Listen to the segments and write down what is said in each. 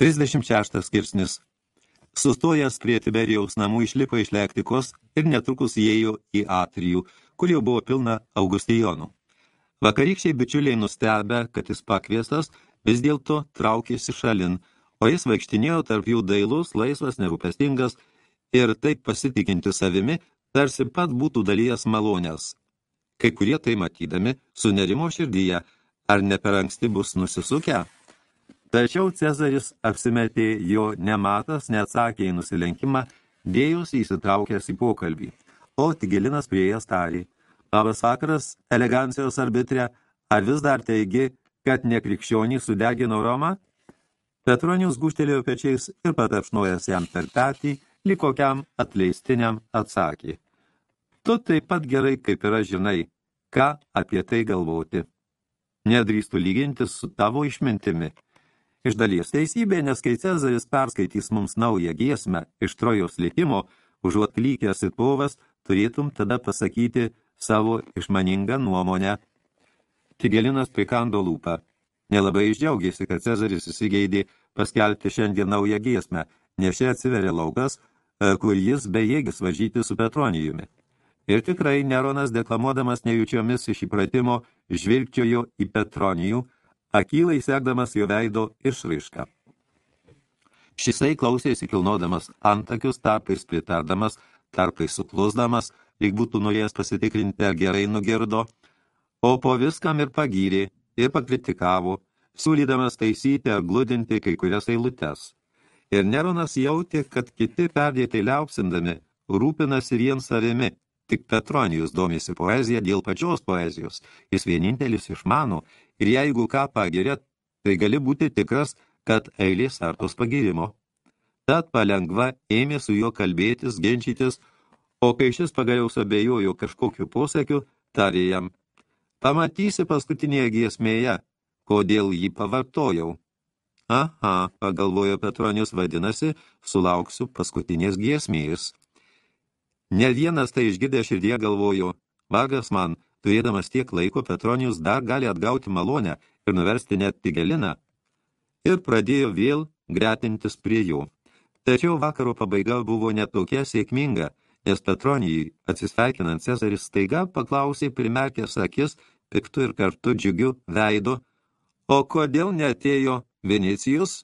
36 skirsnis Sustojęs prie Tiberijaus namų išlipo iš lektikos ir netrukus įėjo į atrijų, kur jau buvo pilna Augustijonų. Vakarykščiai bičiuliai nustebę, kad jis pakviestas, vis dėlto traukėsi šalin, o jis vaikštinėjo tarp jų dailus, laisvas, nerūpestingas ir taip pasitikinti savimi, tarsi pat būtų dalyjas malonės. Kai kurie tai matydami, sunerimo širdyje, ar ne per anksti bus nusisukę? Tačiau Cezaris apsimetė jo nematas, neatsakė į nusilenkimą, dėjosi įsitraukęs į pokalbį. O Tigelinas priejas tarė. Labas vakaras, elegancijos arbitrė, ar vis dar teigi, kad nekrikščionį sudegino Romą? Petronius guštelėjo pečiais ir patapšnojęs jam per petį, lyg kokiam atleistiniam atsakė. Tu taip pat gerai, kaip yra žinai, ką apie tai galvoti. Nedrįstų lygintis su tavo išmintimi – Iš dalies teisybė, nes kai Cezaris perskaitys mums naują giesmę iš trojos likimo, užuot klykęs į povas, turėtum tada pasakyti savo išmaningą nuomonę. Tigelinas prikando lūpą. Nelabai išdžiaugėsi, kad Cezaris įsigeidė paskelbti šiandien naują giesmę, nes čia atsiveria laukas, e, kur jis bejėgis varžyti su Petronijumi. Ir tikrai Neronas, deklamuodamas nejučiomis iš įpratimo, žvilgčiojo į Petronijų, akylai sekdamas jo veido išraišką. Šisai klausėsi kilnodamas antakius, tarpais pritardamas, tarpais suklusdamas, lyg būtų norėjęs pasitikrinti, ar gerai nugirdo, o po viskam ir pagyrė, ir pakritikavo, siūlydamas taisyti ar gludinti kai kurias eilutes. Ir Neronas jautė, kad kiti perdėtai liaupsindami rūpinasi vien savimi, tik Petronijus domisi poeziją dėl pačios poezijos, jis vienintelis išmano ir jeigu ką pagiria, tai gali būti tikras, kad eilės artos pagirimo. Tad palengva ėmė su juo kalbėtis, ginčytis, o kai šis pagaliau abejojo kažkokiu posakiu, tarė jam, pamatysi paskutinėje giesmėje, kodėl jį pavartojau. Aha, pagalvojo Petronius, vadinasi, sulauksiu paskutinės giesmės. Ne vienas tai išgirdė širdie galvojo, vargas man, Turėdamas tiek laiko, Petronijus dar gali atgauti malonę ir nuversti net Tigeliną. Ir pradėjo vėl gretintis prie jų. Tačiau vakaro pabaiga buvo netokia sėkminga, nes Petronijui, atsisveikinant Cezaris, staiga paklausė primerkęs akis, piktų ir kartu džiugiu veidu, o kodėl neatėjo Venicijus?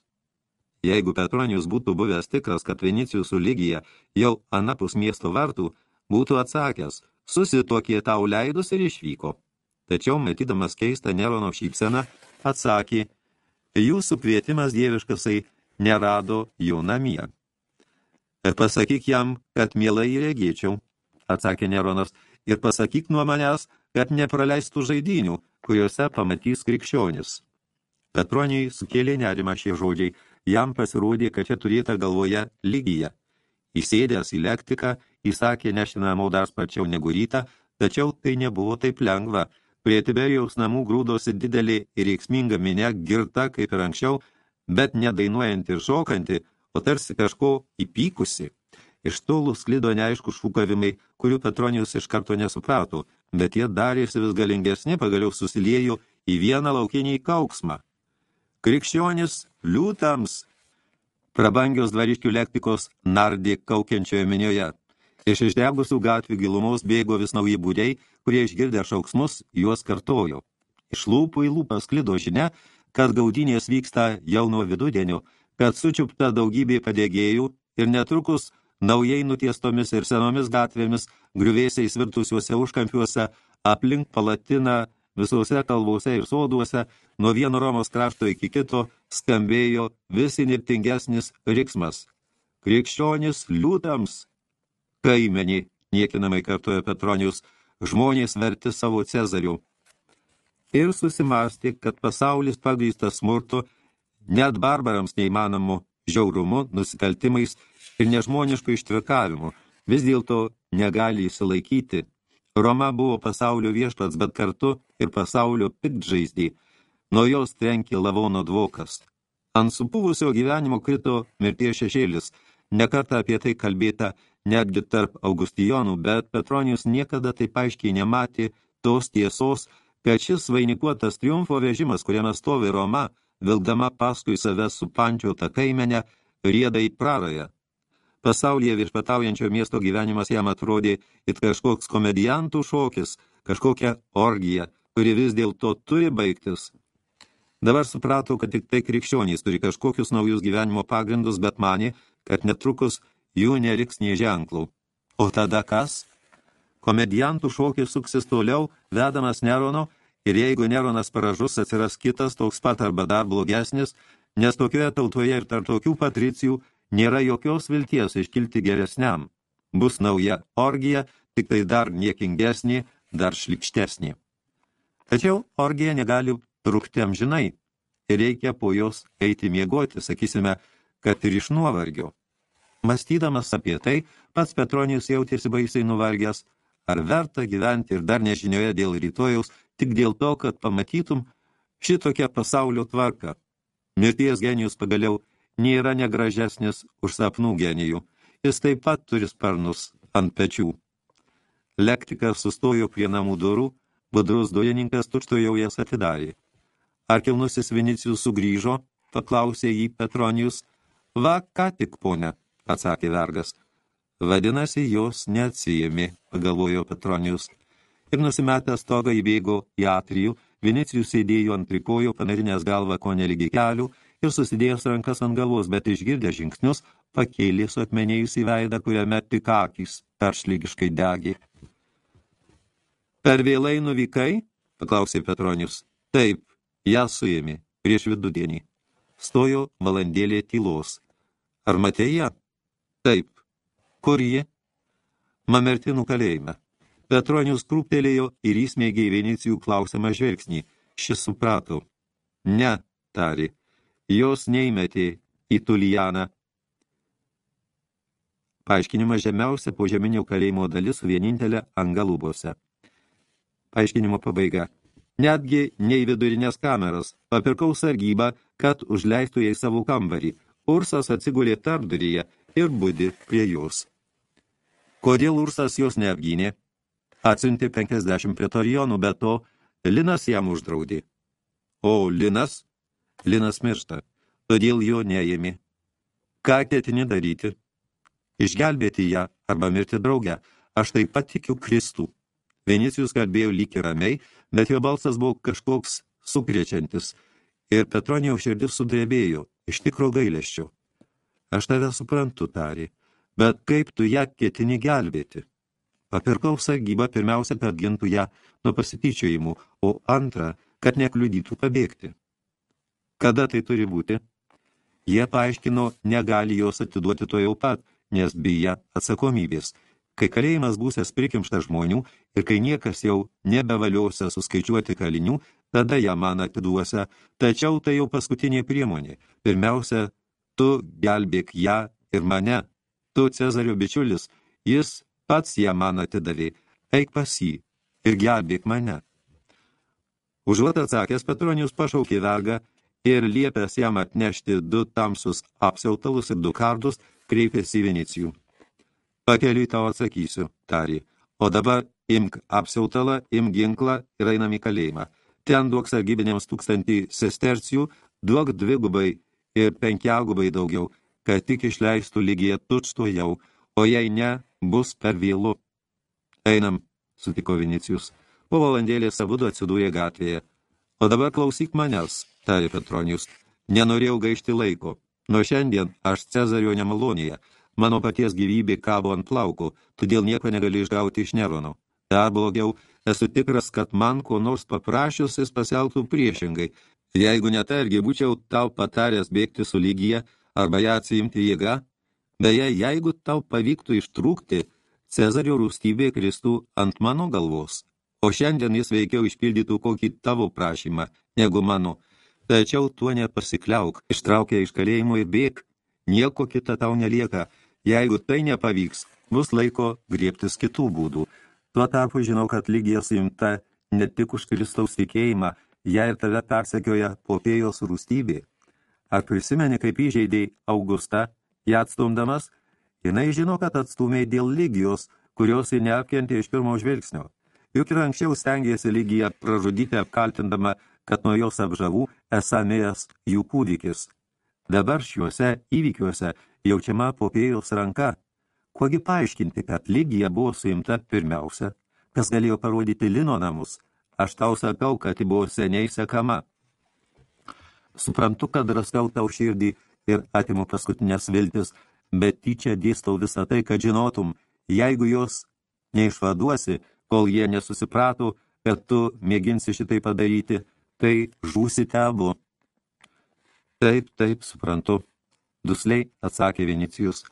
Jeigu Petronijus būtų buvęs tikras, kad Venicijus su lygija jau anapus miesto vartų, būtų atsakęs – susitokė tau leidus ir išvyko. Tačiau, matydamas keistą Nerono šypseną, atsakė, jūsų kvietimas dieviškasai nerado jų namie. Pasakyk jam, kad mielai regėčiau, atsakė Neronas, ir pasakyk nuo manęs, kad nepraleistų žaidinių, kuriuose pamatys krikščionis. Petronijai sukėlė nerimą šie žodžiai, jam pasirodė, kad čia turėta galvoje lygija. Įsėdęs į lektiką, įsakė nešti namo dar sparčiau negu rytą, tačiau tai nebuvo taip lengva. Prie Tiberijaus namų grūdosi didelį ir reiksmingą minę, girta kaip ir anksčiau, bet nedainuojanti ir šokanti, o tarsi kažko įpykusi. Iš tolų sklido neaišku šūkavimai, kurių Petronijus iš karto nesuprato, bet jie darėsi vis galingesni, pagaliau susiliejo į vieną laukinį kauksmą. Krikščionis liūtams Prabangios dvariškių lektikos nardė kaukiančioje minioje. Iš išdegusių gatvių gilumos bėgo vis nauji būdėjai, kurie išgirdę šauksmus juos kartojo. Iš lūpų į lūpą sklido žinia, kad gaudynės vyksta jau nuo vidudienio, kad sučiupta daugybė padėgėjų ir netrukus naujai nutiestomis ir senomis gatvėmis, griuvėsiais virtusiuose užkampiuose, aplink palatiną Visose kalvose ir soduose, nuo vieno Romos krašto iki kito, skambėjo vis inirtingesnis riksmas. Krikščionis liūtams. Kaimenį, niekinamai kartojo Petronius, žmonės verti savo Cezarių. Ir susimastė, kad pasaulis pagrįstas smurtu, net barbarams neįmanomu žiaurumu, nusikaltimais ir nežmonišku ištvirkavimu, vis dėlto negali įsilaikyti Roma buvo pasaulio viešpats, bet kartu ir pasaulio piktžaizdį. Nuo jos trenkė lavono dvokas. Ant supuvusio gyvenimo krito mirties šešėlis. Nekartą apie tai kalbėta netgi tarp Augustijonų, bet Petronijus niekada taip aiškiai nematė tos tiesos, kad šis vainikuotas triumfo vežimas, kuriame stovi Roma, vilkdama paskui save supančiotą kaimenę, rieda į prarąją. Pasaulyje viešpataujančio miesto gyvenimas jam atrodė it kažkoks komediantų šokis, kažkokia orgija, kuri vis dėlto turi baigtis. Dabar suprato, kad tik tai krikščionys turi kažkokius naujus gyvenimo pagrindus, bet manė, kad netrukus jų neriks nie ženklų. O tada kas? Komediantų šokis suksis toliau, vedamas Nerono, ir jeigu Neronas paražus, atsiras kitas, toks pat arba dar blogesnis, nes tokioje tautoje ir tarp tokių patricijų nėra jokios vilties iškilti geresniam. Bus nauja orgija, tik tai dar niekingesnė, dar šlikštesnė. Tačiau orgija negali trukti amžinai ir reikia po jos eiti miegoti, sakysime, kad ir iš nuovargio. Mąstydamas apie tai, pats Petronijus jautėsi baisiai nuvargęs, ar verta gyventi ir dar nežinioje dėl rytojaus, tik dėl to, kad pamatytum šitokią pasaulio tvarką. Mirties genijus pagaliau nėra negražesnis už sapnų genijų. Jis taip pat turi sparnus ant pečių. Lektikas sustojo prie namų durų, budrus dujininkas tučtojau jas atidarė. Ar kilnusis Vinicijus sugrįžo, paklausė jį Petronijus. Va, ką tik, ponė, atsakė vergas. Vadinasi, jos neatsijėmi, pagalvojo Petronijus. Ir nusimetęs stogą įbėgo į atrijų, Vinicijus sėdėjo ant trikojo, panarinęs galvą ko neligi kelių, ir susidėjęs rankas ant galvos, bet išgirdę žingsnius, pakėlė su atmenėjus į veidą, kuriame tik akys peršlygiškai degė. Per vėlai nuvykai? paklausė Petronius. Taip, ją suėmė prieš vidudienį. Stojo valandėlė tylos. Ar matei ją? Taip. Kur ji? Mamertinų kalėjime. Petronius krūptelėjo ir įsmeigė į Venicijų klausimą žvelgsnį. Šis suprato. Ne, tarė jos neįmetė į Tulijaną. Paaiškinimas žemiausia požeminio kalėjimo dalis su vienintelė angalubose. Paaiškinimo pabaiga. Netgi nei vidurinės kameras. Papirkau sargybą, kad užleistų jai savo kambarį. Ursas atsigulė tarpduryje ir budi prie jos. Kodėl Ursas jos neapgynė? Atsiuntė 50 pretorijonų, bet to Linas jam uždraudė. O Linas Linas miršta, todėl jo neėmė. Ką ketini daryti? Išgelbėti ją arba mirti draugę. Aš taip pat tikiu Kristų. Venicijus kalbėjo lyg ir ramiai, bet jo balsas buvo kažkoks sukrečiantis. Ir Petronijaus širdis sudrebėjo, iš tikro gailėščio. Aš tave suprantu, tarė, bet kaip tu ją ketini gelbėti? Papirkau sargybą pirmiausia, kad gintų ją nuo pasityčiojimų, o antrą, kad nekliudytų pabėgti. Kada tai turi būti? Jie paaiškino, negali jos atiduoti to jau pat, nes bija atsakomybės. Kai kalėjimas būsės prikimšta žmonių ir kai niekas jau nebevaliuosia suskaičiuoti kalinių, tada ją man atiduosia, tačiau tai jau paskutinė priemonė. Pirmiausia, tu gelbėk ją ir mane. Tu, Cezario bičiulis, jis pats ją man atidavė. Eik pas jį ir gelbėk mane. Užuot atsakęs, Petronijus pašaukė vergą ir liepęs jam atnešti du tamsus apsiautalus ir du kardus, kreipėsi į Venicijų. Pakeliui tau atsakysiu, tarė, o dabar imk apsiautalą, imk ginklą ir einam į kalėjimą. Ten duok sargybinėms tūkstantį sestercijų, duok dvigubai ir penkiagubai daugiau, kad tik išleistų lygiai tučto jau, o jei ne, bus per vėlu. Einam, sutiko Vinicijus. Po valandėlės abudu atsidūrė gatvėje. O dabar klausyk manęs, tarė Petronijus. Nenorėjau gaišti laiko. Nuo šiandien aš Cezario nemalonėje. Mano paties gyvybė kabo ant plaukų, todėl nieko negali išgauti iš Nerono. Dar blogiau, esu tikras, kad man ko nors paprašius jis pasielgtų priešingai. Jeigu netargi būčiau tau pataręs bėgti su lygija arba ją atsiimti jėga, beje, jeigu tau pavyktų ištrūkti, Cezario rūstybė kristų ant mano galvos. O šiandien jis veikiau išpildytų kokį tavo prašymą, negu mano, Tačiau tuo nepasikliauk, ištraukia iš kalėjimo ir bėg. Nieko kita tau nelieka. Jeigu tai nepavyks, bus laiko griebtis kitų būdų. Tuo tarpu žinau, kad lygija suimta ne tik už Kristaus tikėjimą, ją ir tave persekioja popėjos rūstybė. Ar prisimeni, kaip įžeidėjai Augusta, ją atstumdamas? Jinai žino, kad atstumiai dėl lygijos, kurios ji neapkentė iš pirmo žvilgsnio. Juk ir anksčiau stengėsi lygiją pražudyti apkaltindama kad nuo jos apžavų esamėjęs jų kūdikis. Dabar šiuose įvykiuose jaučiama popėjos ranka. Kuogi paaiškinti, kad Ligija buvo suimta pirmiausia, kas galėjo parodyti Lino namus. Aš tau sakau, kad buvo seniai sekama. Suprantu, kad raskau tau širdį ir atimu paskutinės viltis, bet tyčia dėstau visą tai, kad žinotum, jeigu jos neišvaduosi, kol jie nesusiprato, kad tu mėginsi šitai padaryti, tai žūsite abu. Taip, taip, suprantu, dusliai atsakė Vinicijus.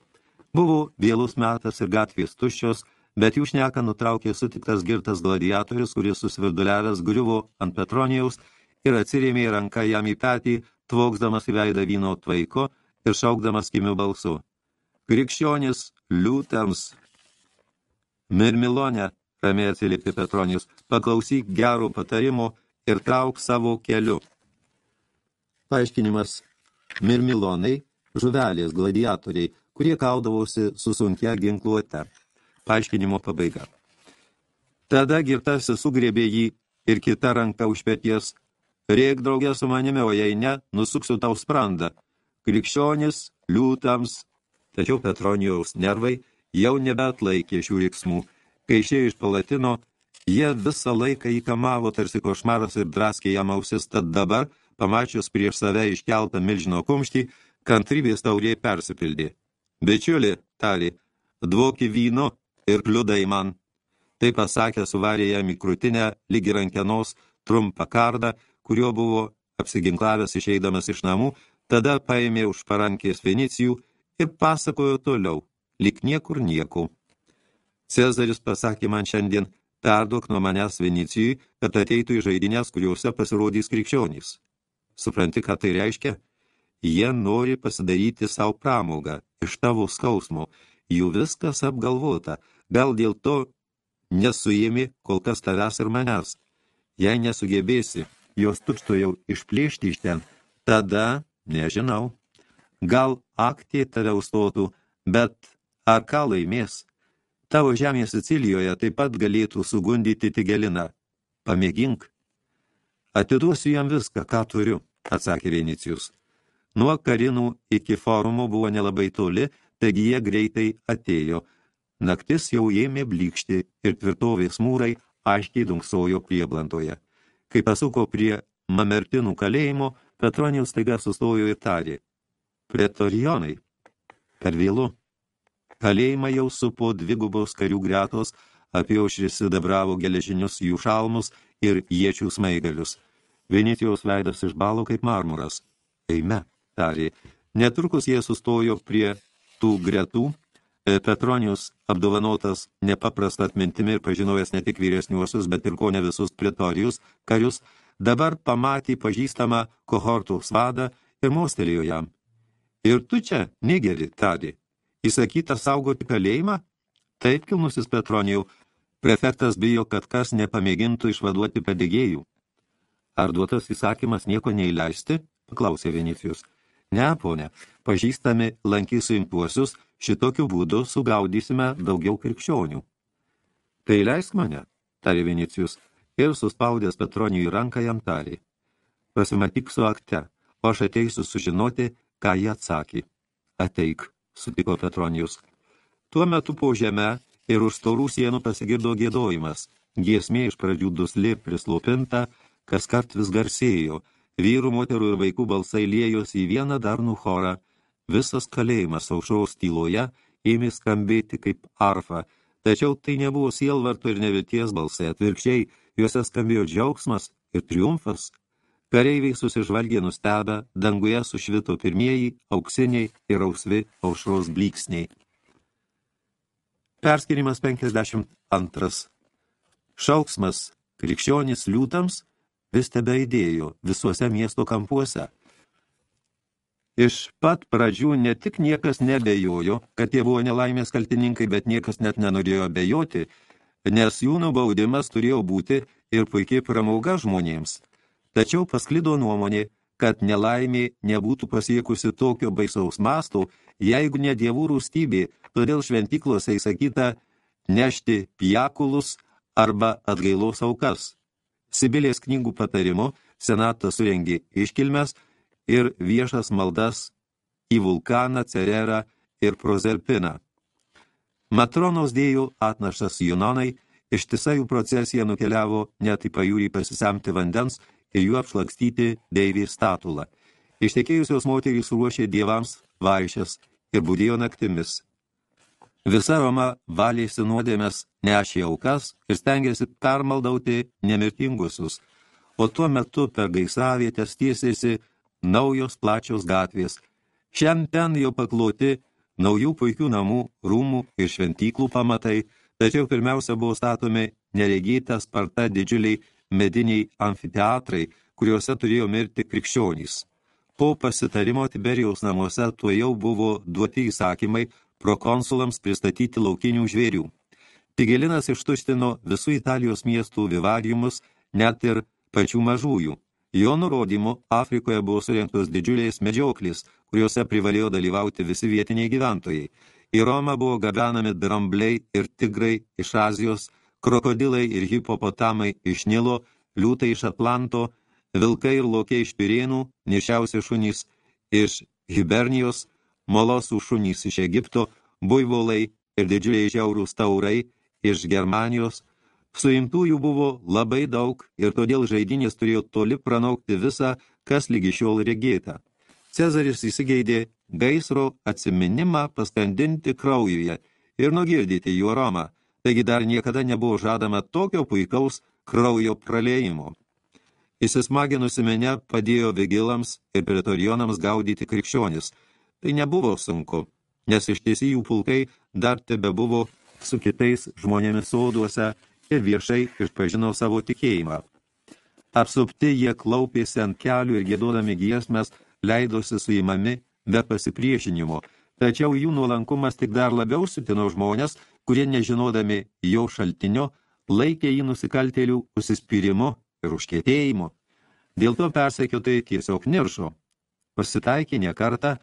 Buvo vėlus metas ir gatvės tuščios, bet jų šneka nutraukė sutiktas girtas gladiatorius, kuris susvirduliavęs griuvo ant Petronijaus ir atsirėmė ranką jam į petį, tvoksdamas į veidą vyno tvaiko ir šaukdamas kimių balsu. Krikščionis liūtams. Mirmilonė, ramiai atsiliepė Petronijus, paklausyk gerų patarimų ir trauk savo keliu. Paaiškinimas. Mirmilonai, žuvelės gladiatoriai, kurie kaudavosi su sunkia ginkluote. Paaiškinimo pabaiga. Tada girtasis sugrėbė jį ir kita ranka už pėties. Rėk draugė su manimi, o jei ne, nusuksiu tau sprandą. Krikščionis, liūtams. Tačiau Petronijaus nervai jau nebeatlaikė šių riksmų. Kai išėjo iš palatino, jie visą laiką įkamavo tarsi košmaras ir draskė jam ausis, tad dabar, pamačius prieš save iškeltą milžino kumštį, kantrybės taurė persipildė. Bičiuli, tarė, dvoki vyno ir kliudai man. Tai pasakė suvarė jam į krūtinę, lygi rankenos, trumpą kardą, kurio buvo apsiginklavęs išeidamas iš namų, tada paėmė už parankės Venicijų ir pasakojo toliau, lik niekur nieko. Cezaris pasakė man šiandien, perduok nuo manęs Venicijui, kad ateitų į žaidinės, kuriuose pasirodys krikščionys. Supranti, ką tai reiškia? Jie nori pasidaryti savo pramogą iš tavo skausmo, jų viskas apgalvota, gal dėl to nesuėmė kol kas tavęs ir manęs. Jei nesugebėsi jos tučto jau išplėšti iš ten, tada, nežinau, gal aktė tave užstotų, bet ar ką laimės? Tavo žemė Sicilijoje taip pat galėtų sugundyti Tigeliną. Pamėgink. Atiduosiu jam viską, ką turiu, atsakė Venicijus. Nuo karinų iki forumo buvo nelabai toli, taigi jie greitai atėjo. Naktis jau ėmė blykšti ir tvirtovės mūrai aiškiai dunksojo prieblantoje. Kai pasuko prie Mamertinų kalėjimo, Petronijus staiga sustojo ir tarė. Pretorijonai, per vėlu. Kalėjimą jau supo dvigubos karių gretos, apie aušris sidabravo geležinius jų šalmus ir iečių smaigalius. Venetijos veidas išbalo kaip marmuras. Eime, tarė. Netrukus jie sustojo prie tų gretų. E, Petronijus, apdovanotas nepaprastą atmintimi ir pažinojęs ne tik vyresniuosius, bet ir ko ne visus pretorijus, karius, dabar pamatė pažįstamą kohortos vadą ir mostelėjo jam. Ir tu čia, negeri, tarė. Įsakyta saugoti kalėjimą? Taip, kilnusis Petronijau, prefektas bijo, kad kas nepamėgintų išvaduoti padėgėjų. Ar duotas įsakymas nieko neįleisti? paklausė Venicijus. Ne, ponė, pažįstami lankys suimtuosius, šitokiu būdu sugaudysime daugiau krikščionių. Tai leisk mane, tarė Vinicijus, ir suspaudęs Petronijui ranką jam tarė. Pasimatyk su akte, o aš ateisiu sužinoti, ką jie atsakė. Ateik, sutiko Petronijus. Tuo metu po žeme ir už storų sienų pasigirdo gėdojimas. Giesmė iš pradžių dusli prislopinta, kas kart vis garsėjo – Vyrų, moterų ir vaikų balsai liejosi į vieną darnų chorą. Visas kalėjimas aušros tyloje ėmė skambėti kaip arfa, tačiau tai nebuvo sielvarto ir nevilties balsai, atvirkščiai, juose skambėjo džiaugsmas ir triumfas. Kareiviai susižvalgė nustebę, danguje sušvito pirmieji, auksiniai ir ausvi aušros blyksniai. Perskirimas 52. Šauksmas krikščionis liūtams – vis tebeidėjo visuose miesto kampuose. Iš pat pradžių ne tik niekas nebejojo, kad jie buvo nelaimės kaltininkai, bet niekas net nenorėjo bejoti, nes jų nubaudimas turėjo būti ir puikiai pramauga žmonėms. Tačiau pasklido nuomonė, kad nelaimė nebūtų pasiekusi tokio baisaus masto, jeigu ne dievų rūstybė, todėl šventyklose įsakyta nešti piakulus arba atgailos aukas. Sibilės knygų patarimu senatas surengė iškilmes ir viešas maldas į vulkaną, cererą ir prozerpiną. Matronos dėjų atnašas Junonai, ištisa jų procesija nukeliavo net į pajūrį pasisemti vandens ir jų apšlakstyti deivį statulą. Ištekėjusios moterys ruošė dievams vaišės ir būdėjo naktimis. Visa Roma valėsi nuodėmės, nešė aukas ir stengiasi permaldauti nemirtingusius, o tuo metu per gaisravietės tiesėsi naujos plačios gatvės. Šiam ten jau pakloti naujų puikių namų, rūmų ir šventyklų pamatai, tačiau pirmiausia buvo statomi neregėta sparta didžiuliai mediniai amfiteatrai, kuriuose turėjo mirti krikščionys. Po pasitarimo Tiberijaus namuose tuo jau buvo duoti įsakymai prokonsulams pristatyti laukinių žvėrių. Tigelinas ištuštino visų Italijos miestų vivagiumus, net ir pačių mažųjų. Jo nurodymu Afrikoje buvo surinktos didžiulės medžioklės, kuriuose privalėjo dalyvauti visi vietiniai gyventojai. Į Romą buvo gabenami drambliai ir tigrai iš Azijos, krokodilai ir hipopotamai iš Nilo, liūtai iš Atlanto, vilkai ir lokiai iš Pirėnų, nešiausi šunys iš Hibernijos, molosų šunys iš Egipto, buivolai ir didžiuliai žiaurūs taurai iš Germanijos. Suimtųjų buvo labai daug ir todėl žaidinės turėjo toli pranaukti visą, kas lygi šiol regėta. Cezaris įsigeidė gaisro atsiminimą paskandinti kraujuje ir nugirdyti juo Romą, taigi dar niekada nebuvo žadama tokio puikaus kraujo praleimo. Įsismaginusi menė padėjo vigilams ir pretorionams gaudyti krikščionis. Tai nebuvo sunku, nes iš tiesį jų pulkai dar tebe buvo su kitais žmonėmis soduose ir viešai išpažino savo tikėjimą. Apsupti jie klaupėsi ant kelių ir gėdodami giesmes leidosi suimami be pasipriešinimo, tačiau jų nuolankumas tik dar labiau sutino žmonės, kurie nežinodami jo šaltinio, laikė jį nusikaltėlių užsispyrimu ir užkėtėjimu. Dėl to persekiotai tiesiog niršo. Pasitaikė ne kartą,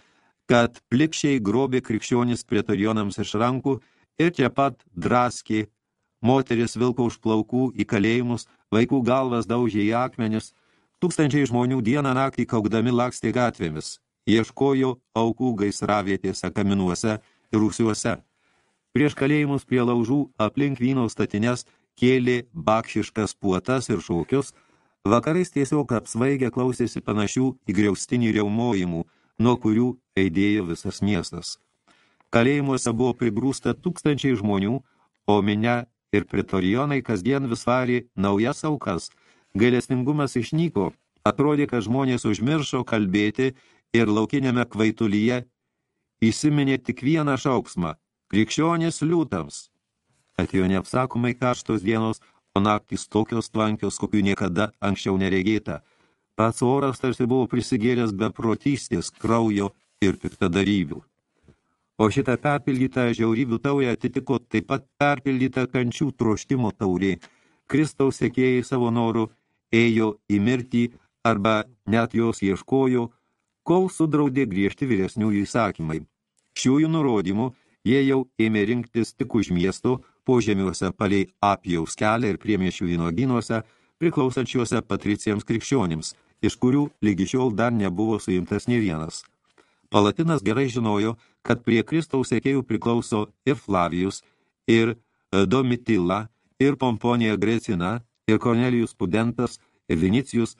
kad plikščiai grobė krikščionis pretorionams iš rankų ir čia pat draskė, moteris vilko už plaukų į kalėjimus, vaikų galvas daužė į akmenis, tūkstančiai žmonių dieną naktį kaukdami lakstė gatvėmis, ieškojo aukų gaisravietėse, kaminuose ir rūsiuose. Prieš kalėjimus prie laužų aplink vyno statines kėlė bakšiškas puotas ir šaukius, vakarais tiesiog apsvaigę klausėsi panašių į griaustinį reumojimų, nuo kurių eidėjo visas miestas. Kalėjimuose buvo prigrūsta tūkstančiai žmonių, o minia ir pretorionai kasdien vis varė naujas aukas. Gailestingumas išnyko, atrodė, kad žmonės užmiršo kalbėti ir laukinėme kvaitulyje įsiminė tik vieną šauksmą – krikščionės liūtams. Atėjo neapsakomai karštos dienos, o naktys tokios tvankios, kokių niekada anksčiau neregėta. Pats oras tarsi buvo prisigėręs beprotystės, kraujo ir piktadarybių. O šitą perpildytą žiaurybių taurę atitiko taip pat perpildytą kančių troštimo taurė. Kristaus sekėjai savo norų ėjo į mirtį arba net jos ieškojo, kol sudraudė griežti vyresniųjų įsakymai. Šiųjų nurodymų jie jau ėmė rinktis tik už miesto, požemiuose palei apjaus kelią ir priemiešių vynogynuose, priklausančiuose patricijams krikščionims, iš kurių lygi šiol dar nebuvo suimtas ne vienas. Palatinas gerai žinojo, kad prie Kristaus sekėjų priklauso ir Flavijus, ir e, Domitila, ir Pomponija Grecina, ir Kornelijus Pudentas, ir Vinicijus,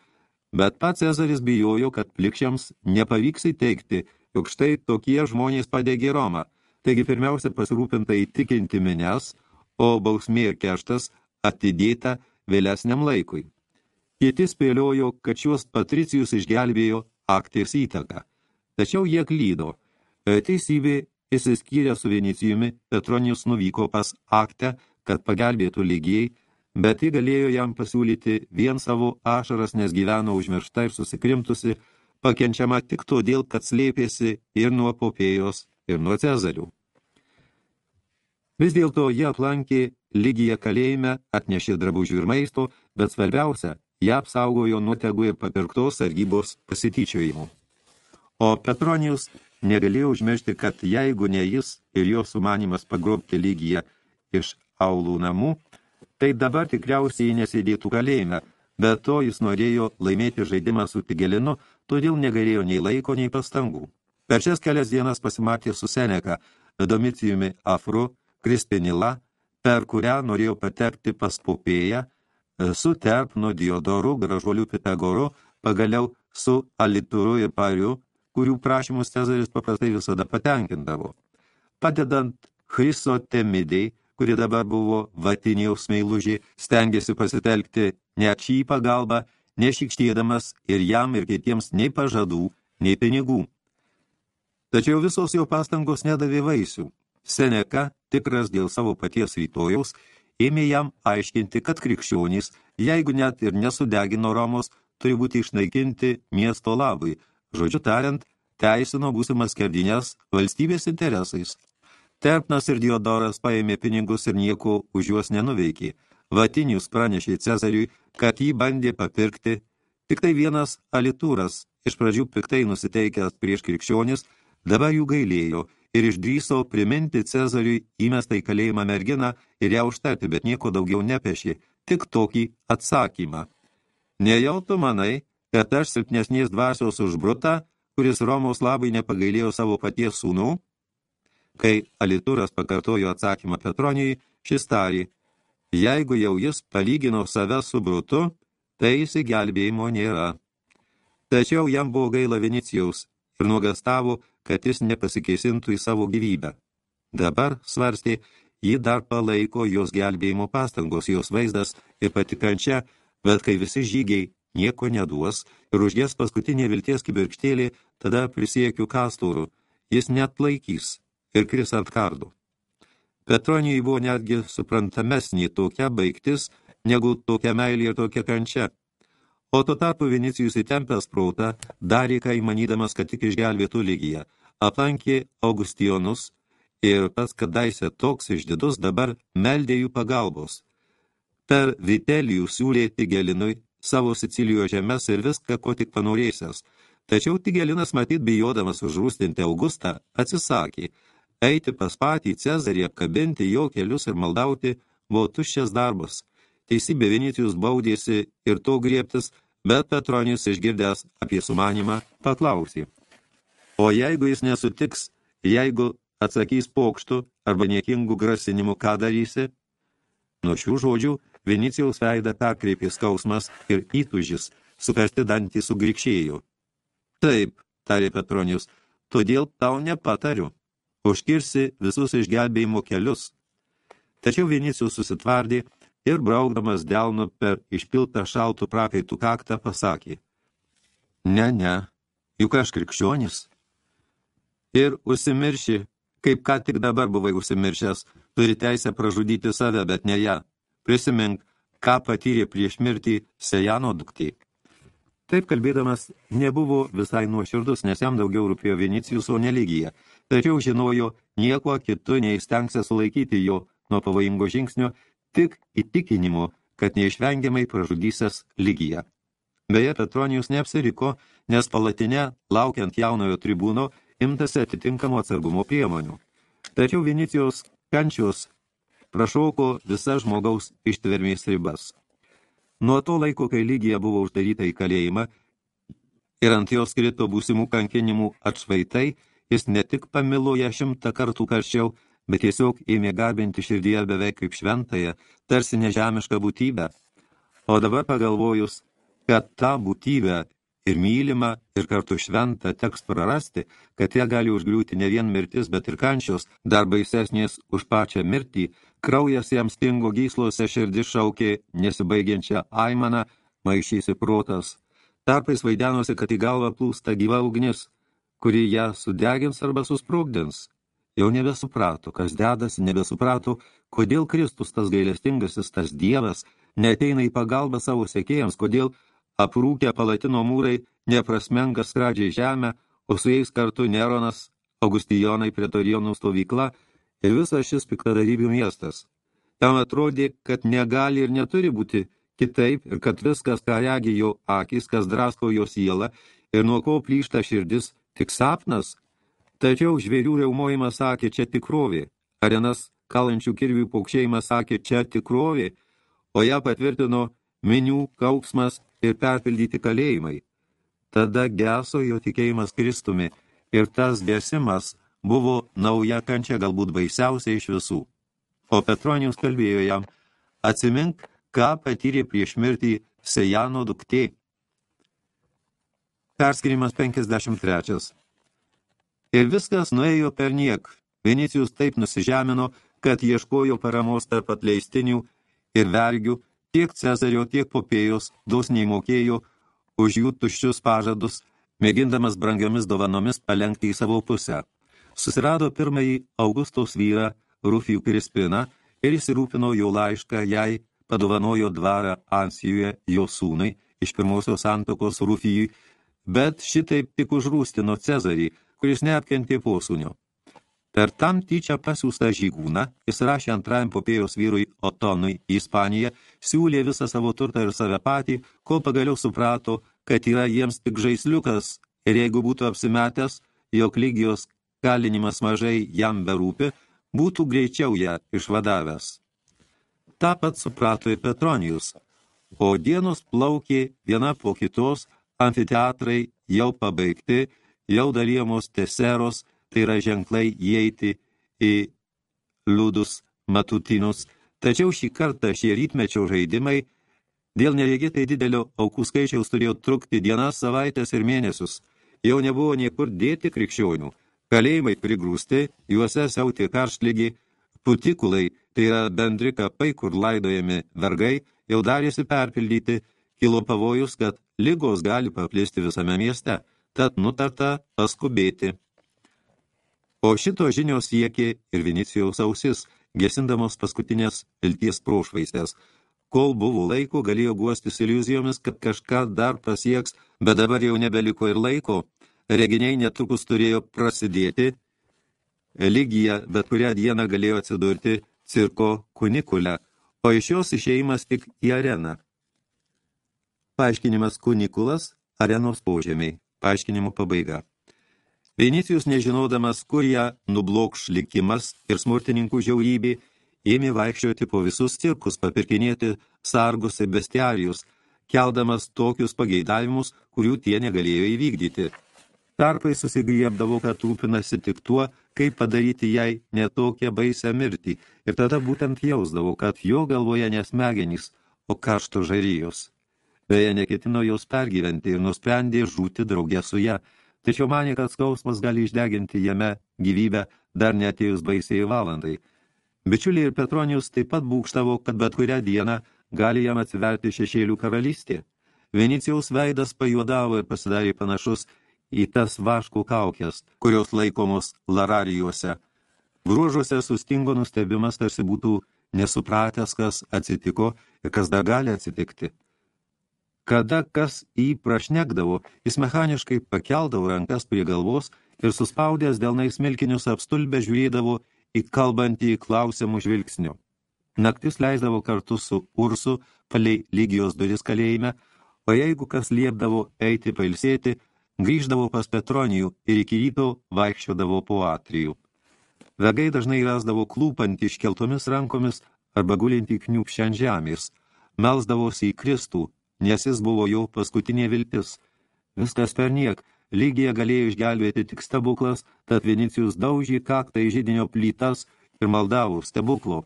bet pats Cezaris bijojo, kad plikščiams nepavyks įteikti, jog štai tokie žmonės padegė Romą, taigi pirmiausia pasirūpinta įtikinti minės, o bausmė ir keštas atidėta vėlesniam laikui. Kiti spėliojo, kad šios patricijus išgelbėjo aktės įtaką. Tačiau jie klydo. E, teisybė įsiskyrė su Venicijumi, Petronijus nuvyko pas aktę, kad pagelbėtų lygiai, bet ji galėjo jam pasiūlyti vien savo ašaras, nes gyveno užmiršta ir susikrimtusi, pakenčiama tik todėl, kad slėpėsi ir nuo Popėjos, ir nuo Cezarių. Vis dėlto jie aplankė lygiją kalėjime, atnešė drabužių ir maisto, bet svarbiausia, ją apsaugojo nuo tegų ir papirktos sargybos pasityčiojimų. O Petronijus negalėjo užmiršti, kad jeigu ne jis ir jo sumanimas pagrobti lygiją iš aulų namų, tai dabar tikriausiai nesėdėtų kalėjime, bet to jis norėjo laimėti žaidimą su Tigelinu, todėl negalėjo nei laiko, nei pastangų. Per šias kelias dienas pasimatė su Seneka, Domicijumi Afru, Kristinila, per kurią norėjo patekti pas Popėją, su Terpno Diodoru, gražuoliu Pitagoru, pagaliau su Alituru ir Pariu, kurių prašymus Cezaris paprastai visada patenkindavo. Padedant Chrysotemidei, kuri dabar buvo Vatinijaus meilužį, stengiasi pasitelkti net šį pagalbą, nešikštėdamas ir jam ir kitiems nei pažadų, nei pinigų. Tačiau visos jo pastangos nedavė vaisių. Seneka, tikras dėl savo paties rytojaus, ėmė jam aiškinti, kad krikščionys, jeigu net ir nesudegino Romos, turi būti išnaikinti miesto labui, žodžiu tariant, teisino būsimas skerdinės valstybės interesais. Terpnas ir Diodoras paėmė pinigus ir nieko už juos nenuveikė. Vatinius pranešė Cezariui, kad jį bandė papirkti. Tik tai vienas alitūras, iš pradžių piktai nusiteikęs prieš krikščionis, dabar jų gailėjo ir išdryso priminti Cezariui įmestą į kalėjimą merginą ir ją užtarti, bet nieko daugiau nepešė, tik tokį atsakymą. Nejau tu manai, kad aš silpnesnės dvasios už brutą, kuris Romos labai nepagailėjo savo paties sūnų? Kai Alituras pakartojo atsakymą Petronijai, šis tarė, jeigu jau jis palygino save su Brutu, tai įsigelbėjimo nėra. Tačiau jam buvo gaila Venicijaus ir nuogastavo, kad jis nepasikeisintų į savo gyvybę. Dabar, svarstė, ji dar palaiko jos gelbėjimo pastangos, jos vaizdas ir patikančia, bet kai visi žygiai nieko neduos ir užges paskutinė vilties kibirkštėlė, tada prisiekiu kasturų, jis net laikys ir kris ant kardų. Petronijai buvo netgi suprantamesnė tokia baigtis, negu tokia meilė ir tokia kančia. O tuo tarpu Vinicijus įtempęs prautą darė, ką įmanydamas, kad tik išgelbėtų lygiją. Aplankė Augustijonus ir pas kadaise toks išdidus dabar meldė jų pagalbos. Per Vitelijų siūlė Tigelinui savo Sicilijos žemės ir viską, ko tik panorėsias. Tačiau Tigelinas matyt bijodamas užrūstinti Augustą atsisakė – Eiti pas patį Cezarį, apkabinti jo kelius ir maldauti buvo tuščias darbas. Teisybė Vinicijus baudėsi ir to griebtis, bet Petronijus išgirdęs apie sumanimą paklausė. O jeigu jis nesutiks, jeigu atsakys pokštų arba niekingų grasinimų, ką darysi? Nuo šių žodžių Vinicijaus veidą perkreipė skausmas ir įtužis, sukarti dantį sugrikšėjo. Taip, tarė Petronijus, todėl tau nepatariu užkirsi visus išgelbėjimo kelius. Tačiau Vinicijus susitvardė ir braukdamas delnu per išpiltą šaltų prakaitų kaktą pasakė, ne, ne, juk aš krikščionis. Ir užsimirši, kaip ką tik dabar buvai užsimiršęs, turi teisę pražudyti save, bet ne ją. Prisimink, ką patyrė prieš mirtį Sejano duktė. Taip kalbėdamas nebuvo visai nuoširdus, nes jam daugiau rūpėjo Vinicijus, o neligija – tačiau žinojo nieko kitu neįstengsia sulaikyti jo nuo pavojingo žingsnio, tik įtikinimu, kad neišvengiamai pražudysęs lygiją. Beje, Petronijus neapsiriko, nes palatinė, laukiant jaunojo tribūno, imtasi atitinkamo atsargumo priemonių. Tačiau Vinicijos kančios prašauko visa žmogaus ištvermės ribas. Nuo to laiko, kai lygija buvo uždaryta į kalėjimą ir ant jos krito būsimų kankinimų atšvaitai, Jis ne tik pamilo ją šimtą kartų karščiau, bet tiesiog ėmė garbinti širdyje beveik kaip šventąją, tarsi nežemišką būtybę. O dabar pagalvojus, kad tą būtybę ir mylimą, ir kartu šventą teks prarasti, kad ją gali užgriūti ne vien mirtis, bet ir kančios, dar baisesnės už pačią mirtį, kraujas jam stingo gyslose širdis šaukė nesibaigiančią aimaną, maišysi protas. Tarpais vaidenosi, kad į galvą plūsta gyva ugnis, kuri ją sudegins arba susprogdins. Jau nebesuprato, kas dedas, nebesuprato, kodėl Kristus tas gailestingasis, tas Dievas, neteina į pagalbą savo sekėjams, kodėl aprūkę palatino mūrai neprasmenga skradžiai žemę, o su jais kartu Neronas, Augustijonai, Pretorijonų stovykla ir visas šis piktadarybių miestas. Tam atrodė, kad negali ir neturi būti kitaip ir kad viskas, ką regi jo akis, kas drasko jo sielą ir nuo ko plyšta širdis, tik sapnas, tačiau žvėrių reumojimas sakė čia tikrovė, arenas kalančių kirvių paukšėjimas sakė čia tikrovė, o ją patvirtino minių kauksmas ir perpildyti kalėjimai. Tada geso jo tikėjimas Kristumi ir tas gesimas buvo nauja kančia galbūt baisiausia iš visų. O Petronijus kalbėjo jam, atsimink, ką patyrė prieš mirtį Sejano duktė. Perskirimas 53. Ir viskas nuėjo per niek. Vinicijus taip nusižemino, kad ieškojo paramos tarp atleistinių ir vergių, tiek Cezario, tiek Popėjos dosniai mokėjo už jų tuščius pažadus, mėgindamas brangiomis dovanomis palenkti į savo pusę. Susirado pirmąjį Augustos vyrą Rufijų Krispiną ir įsirūpino jo laišką jai, padovanojo dvarą Ansijoje jo sūnai iš pirmosios santokos Rufijui, bet šitaip tik užrūstino Cezarį, kuris neapkentė posūnio. Per tam tyčia pasiūstą žygūną, jis rašė antrajam popėjos vyrui Otonui į Ispaniją, siūlė visą savo turtą ir save patį, kol pagaliau suprato, kad yra jiems tik žaisliukas ir jeigu būtų apsimetęs, jog lygijos kalinimas mažai jam berūpi, būtų greičiau ją išvadavęs. Ta pat suprato ir Petronijus, o dienos plaukė viena po kitos, amfiteatrai jau pabaigti, jau dalyjamos teseros, tai yra ženklai įeiti į liūdus matutinus, tačiau šį kartą šie rytmečio žaidimai dėl neregėtai didelio aukų skaičiaus turėjo trukti dienas, savaitės ir mėnesius. Jau nebuvo niekur dėti krikščionių. Kalėjimai prigrūsti, juose siautė karštlygi, putikulai, tai yra bendri kapai, kur laidojami vergai, jau darėsi perpildyti, kilo pavojus, kad lygos gali paplisti visame mieste, tad nutarta paskubėti. O šito žinios siekė ir Vinicijaus ausis, gesindamos paskutinės vilties prošvaistės. Kol buvo laiko, galėjo guostis iliuzijomis, kad kažką dar pasieks, bet dabar jau nebeliko ir laiko. Reginiai netrukus turėjo prasidėti. Lygija bet kurią dieną galėjo atsidurti cirko kunikulę, o iš jos išėjimas tik į areną. Paaiškinimas kunikulas – arenos požemiai. Paaiškinimo pabaiga. Vinicijus, nežinodamas, kur ją nublokš likimas ir smurtininkų žiaurybė, ėmė vaikščioti po visus cirkus, papirkinėti sargus ir bestiarijus, keldamas tokius pageidavimus, kurių tie negalėjo įvykdyti. Tarpai susigriebdavo, kad rūpinasi tik tuo, kaip padaryti jai netokią baisę mirtį, ir tada būtent jausdavo, kad jo galvoje nesmegenys, o karšto žarijos. Beje, neketino jos pergyventi ir nusprendė žūti draugė su ją, tačiau manė, kad skausmas gali išdeginti jame gyvybę dar netėjus baisiai valandai. Bičiuliai ir Petronijus taip pat būkštavo, kad bet kurią dieną gali jam atsiverti šešėlių karalystė. Venicijaus veidas pajuodavo ir pasidarė panašus į tas vaškų kaukės, kurios laikomos lararijuose. Bruožuose sustingo nustebimas, tarsi būtų nesupratęs, kas atsitiko ir kas dar gali atsitikti. Kada kas jį prašnekdavo, jis mechaniškai pakeldavo rankas prie galvos ir suspaudęs delnais smilkinius apstulbę žiūrėdavo į kalbantį klausimų žvilgsnių. Naktis leisdavo kartu su Ursu palei lygijos duris kalėjime, o jeigu kas liepdavo eiti pailsėti, grįždavo pas Petronijų ir iki ryto vaikščiodavo po atrijų. Vegai dažnai rasdavo klūpantį iškeltomis rankomis arba gulintį kniūpščią ant žemės, melsdavosi į Kristų, nes jis buvo jau paskutinė viltis. Viskas per niek, lygija galėjo išgelbėti tik stebuklas, tad Vinicijus daužė kaktą į žydinio plytas ir maldavo stebuklo.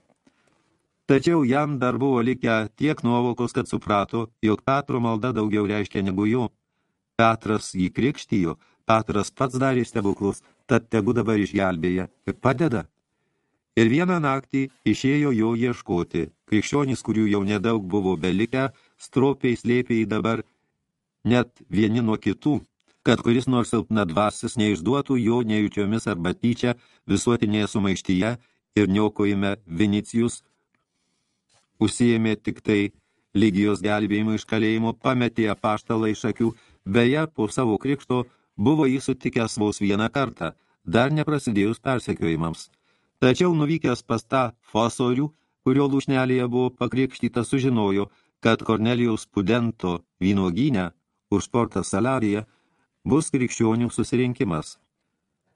Tačiau jam dar buvo likę tiek nuovokos, kad suprato, jog Petro malda daugiau reiškia negu jo. Petras jį krikštijo, Petras pats darė stebuklus, tad tegu dabar išgelbėja ir padeda. Ir vieną naktį išėjo jo ieškoti. Krikščionys, kurių jau nedaug buvo belikę, stropiai slėpė į dabar net vieni nuo kitų, kad kuris nors silpna dvasis neišduotų jo nejučiomis arba tyčia visuotinėje sumaištyje ir niokojime Vinicijus užsijėmė tik tai lygijos gelbėjimo iš kalėjimo, pametė apaštalą iš akių, beje, po savo krikšto buvo jį sutikęs vos vieną kartą, dar neprasidėjus persekiojimams. Tačiau nuvykęs pas tą fosorių, kurio lūšnelėje buvo pakrikštyta, sužinojo, kad Kornelijaus Pudento vynuogynę už sportą salariją bus krikščionių susirinkimas.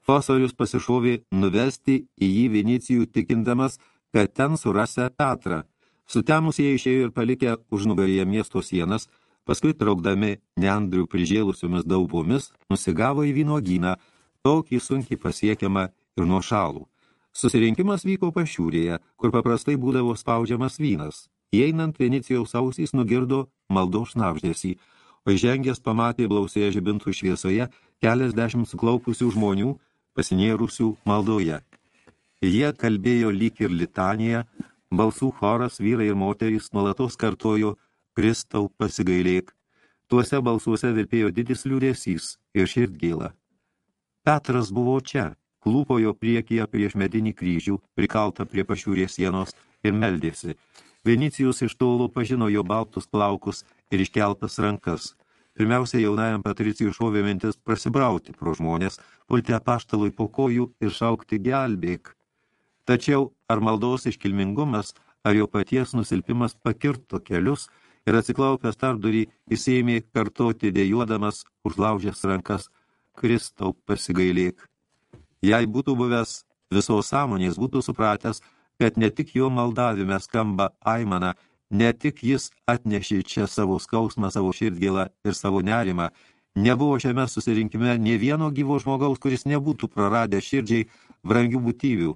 Fosorius pasišovė nuvesti į jį Vinicijų tikindamas, kad ten surasę Petrą. Sutemus jie išėjo ir palikę užnugaryje miesto sienas, paskui traukdami neandrių prižėlusiomis daubomis, nusigavo į vynogyną, tokį sunkiai pasiekiamą ir nuo šalų. Susirinkimas vyko pašiūrėje, kur paprastai būdavo spaudžiamas vynas. Įeinant Venecijaus ausys nugirdo maldo šnapždėsį, o žengęs pamatė blausėje žibintų šviesoje keliasdešimt suklaupusių žmonių, pasinėrusių maldoje. Jie kalbėjo lyg ir litaniją, Balsų choras vyrai ir moterys nuolatos kartojo Kristau pasigailėk. Tuose balsuose virpėjo didis liūdėsys ir širdgėla. Petras buvo čia, klūpojo priekyje prieš medinį kryžių, prikaltą prie pašiūrės sienos ir meldėsi. Venicijus iš tolo pažino jo baltus plaukus ir iškeltas rankas. Pirmiausia, jaunajam patricijų šovė mintis prasibrauti pro žmonės, pulti apaštalui po kojų ir šaukti gelbėk. Tačiau ar maldos iškilmingumas, ar jo paties nusilpimas pakirto kelius ir atsiklaupęs tardurį įsėmė kartoti dėjuodamas, užlaužęs rankas, Kristau pasigailėk. Jei būtų buvęs visos sąmonės, būtų supratęs, kad ne tik jo maldavime skamba aimana, ne tik jis atnešė čia savo skausmą, savo širdgėlą ir savo nerimą, nebuvo šiame susirinkime ne vieno gyvo žmogaus, kuris nebūtų praradę širdžiai brangių būtybių,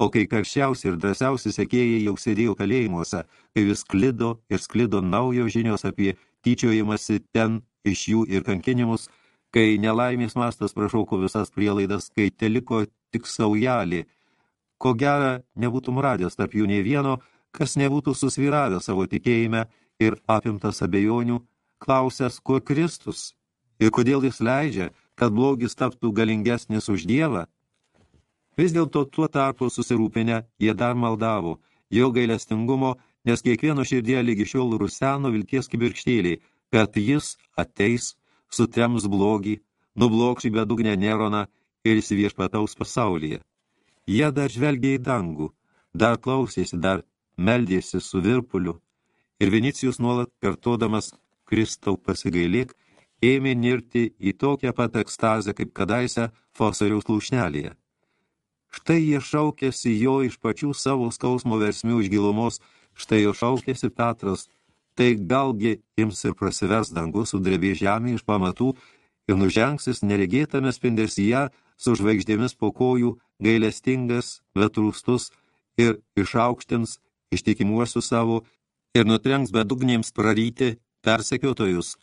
o kai karščiausi ir drąsiausi sekėjai jau sėdėjo kalėjimuose, kai vis klido ir sklido naujo žinios apie tyčiojimasi ten iš jų ir kankinimus, kai nelaimės mastas prašauko visas prielaidas, kai teliko tik saujelį, ko gera nebūtum radęs tarp jų nei vieno, kas nebūtų susviravę savo tikėjime ir apimtas abejonių, klausęs, kur Kristus ir kodėl jis leidžia, kad blogis taptų galingesnis už Dievą, Vis dėlto tuo tarpu susirūpinę jie dar maldavo, jo gailestingumo, nes kiekvieno širdie lygi šiol ruseno vilties kibirkštėliai, kad jis ateis, sutrems blogį, nublokš į bedugnę Neroną ir įsiviešpataus pasaulyje. Jie dar žvelgia į dangų, dar klausėsi, dar meldėsi su virpuliu, ir Vinicijus nuolat kartodamas Kristau pasigailėk, ėmė nirti į tokią pat ekstazę, kaip kadaise fosoriaus lūšnelėje. Štai jie šaukėsi jo iš pačių savo skausmo versmių iš gilumos, štai jo šaukėsi Petras, tai galgi ims ir prasivers dangus, sudrebė žemė iš pamatų ir nužengsis neregėtame spindesyje su žvaigždėmis po kojų gailestingas, vetrūstus ir išaukštins ištikimuosius savo ir nutrenks bedugnėms praryti persekiotojus,